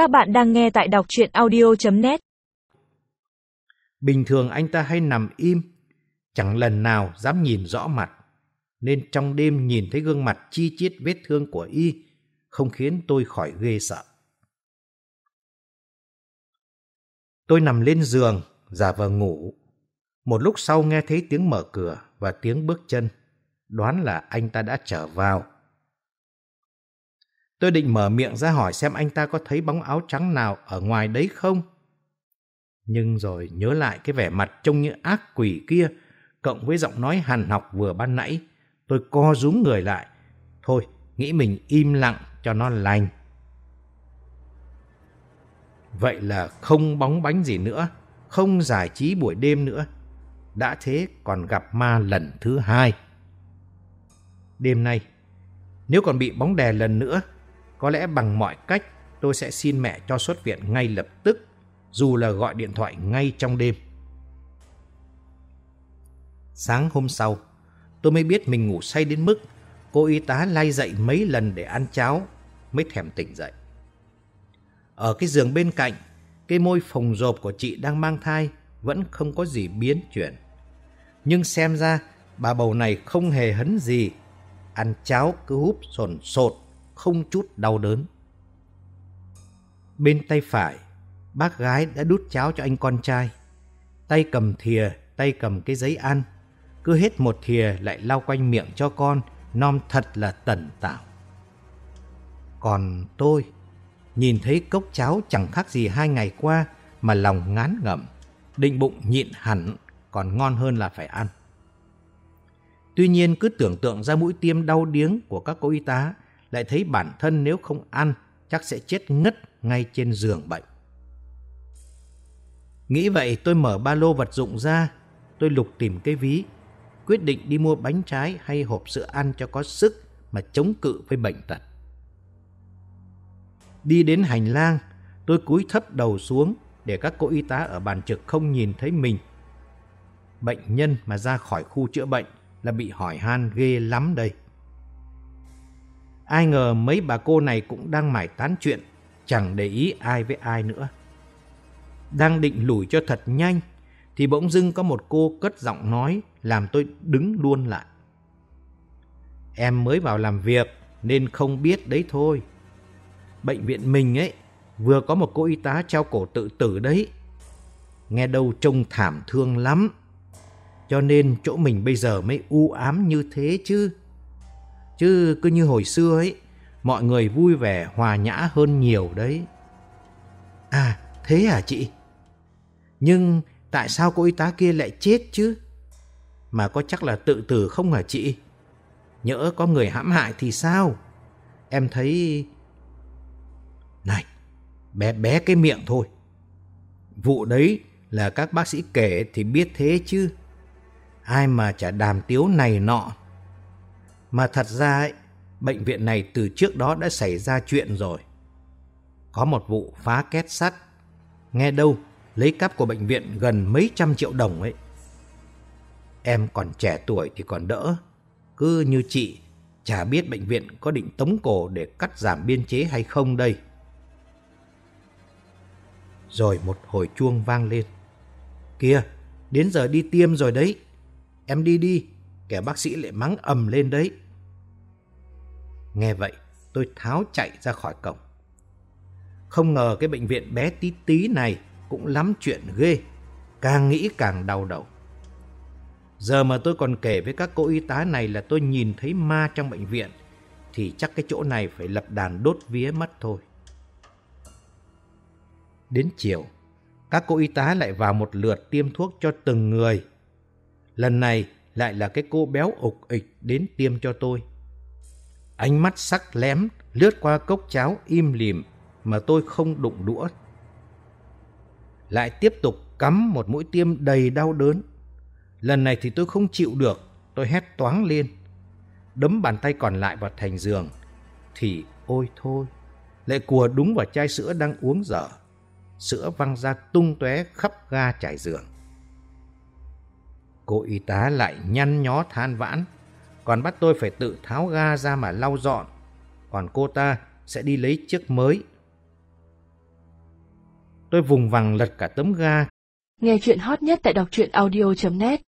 Các bạn đang nghe tại đọc chuyện audio.net Bình thường anh ta hay nằm im, chẳng lần nào dám nhìn rõ mặt. Nên trong đêm nhìn thấy gương mặt chi chít vết thương của y, không khiến tôi khỏi ghê sợ. Tôi nằm lên giường, giả vờ ngủ. Một lúc sau nghe thấy tiếng mở cửa và tiếng bước chân. Đoán là anh ta đã trở vào. Tôi định mở miệng ra hỏi xem anh ta có thấy bóng áo trắng nào ở ngoài đấy không. Nhưng rồi nhớ lại cái vẻ mặt trông như ác quỷ kia, cộng với giọng nói hàn học vừa ban nãy, tôi co rúm người lại. Thôi, nghĩ mình im lặng cho nó lành. Vậy là không bóng bánh gì nữa, không giải trí buổi đêm nữa. Đã thế còn gặp ma lần thứ hai. Đêm nay, nếu còn bị bóng đè lần nữa, có lẽ bằng mọi cách tôi sẽ xin mẹ cho xuất viện ngay lập tức, dù là gọi điện thoại ngay trong đêm. Sáng hôm sau, tôi mới biết mình ngủ say đến mức cô y tá lay dậy mấy lần để ăn cháo mới thèm tỉnh dậy. Ở cái giường bên cạnh, cái môi phồng rộp của chị đang mang thai vẫn không có gì biến chuyển. Nhưng xem ra bà bầu này không hề hấn gì, ăn cháo cứ húp sồn sột không chút đau đớn. Bên tay phải, bác gái đã đút cháo cho anh con trai. Tay cầm thìa, tay cầm cái giấy ăn. Cứ hết một thìa lại lau quanh miệng cho con, nom thật là tẩn tảo. Còn tôi, nhìn thấy cốc cháo chẳng khác gì hai ngày qua mà lòng ngán ngẩm, định bụng nhịn hẳn còn ngon hơn là phải ăn. Tuy nhiên cứ tưởng tượng ra mũi tiêm đau điếng của các cô y tá lại thấy bản thân nếu không ăn chắc sẽ chết ngất ngay trên giường bệnh. Nghĩ vậy tôi mở ba lô vật dụng ra, tôi lục tìm cái ví, quyết định đi mua bánh trái hay hộp sữa ăn cho có sức mà chống cự với bệnh tật. Đi đến hành lang, tôi cúi thấp đầu xuống để các cô y tá ở bàn trực không nhìn thấy mình. Bệnh nhân mà ra khỏi khu chữa bệnh là bị hỏi han ghê lắm đây. Ai ngờ mấy bà cô này cũng đang mải tán chuyện, chẳng để ý ai với ai nữa. Đang định lùi cho thật nhanh, thì bỗng dưng có một cô cất giọng nói làm tôi đứng luôn lại. Em mới vào làm việc nên không biết đấy thôi. Bệnh viện mình ấy, vừa có một cô y tá treo cổ tự tử đấy. Nghe đâu trông thảm thương lắm. Cho nên chỗ mình bây giờ mới u ám như thế chứ. Chứ cứ như hồi xưa ấy, mọi người vui vẻ hòa nhã hơn nhiều đấy. À, thế à chị? Nhưng tại sao cô y tá kia lại chết chứ? Mà có chắc là tự tử không hả chị? Nhỡ có người hãm hại thì sao? Em thấy... Này, bé bé cái miệng thôi. Vụ đấy là các bác sĩ kể thì biết thế chứ. Ai mà chả đàm tiếu này nọ mà thật ra ấy, bệnh viện này từ trước đó đã xảy ra chuyện rồi. Có một vụ phá két sắt. Nghe đâu, lấy cắp của bệnh viện gần mấy trăm triệu đồng ấy. Em còn trẻ tuổi thì còn đỡ. Cứ như chị, chả biết bệnh viện có định tống cổ để cắt giảm biên chế hay không đây. Rồi một hồi chuông vang lên. Kìa, đến giờ đi tiêm rồi đấy. Em đi đi, kẻ bác sĩ lại mắng ầm lên đấy. Nghe vậy, tôi tháo chạy ra khỏi cổng. Không ngờ cái bệnh viện bé tí tí này cũng lắm chuyện ghê, càng nghĩ càng đau đầu. Giờ mà tôi còn kể với các cô y tá này là tôi nhìn thấy ma trong bệnh viện, thì chắc cái chỗ này phải lập đàn đốt vía mất thôi. Đến chiều, các cô y tá lại vào một lượt tiêm thuốc cho từng người. Lần này lại là cái cô béo ục ịch đến tiêm cho tôi. Ánh mắt sắc lém lướt qua cốc cháo im lìm mà tôi không đụng đũa. Lại tiếp tục cắm một mũi tiêm đầy đau đớn. Lần này thì tôi không chịu được, tôi hét toáng lên. Đấm bàn tay còn lại vào thành giường. Thì ôi thôi, lại cùa đúng vào chai sữa đang uống dở. Sữa văng ra tung tóe khắp ga trải giường. Cô y tá lại nhăn nhó than vãn, còn bắt tôi phải tự tháo ga ra mà lau dọn, còn cô ta sẽ đi lấy chiếc mới. Tôi vùng vằng lật cả tấm ga. Nghe chuyện hot nhất tại đọc truyện audio.net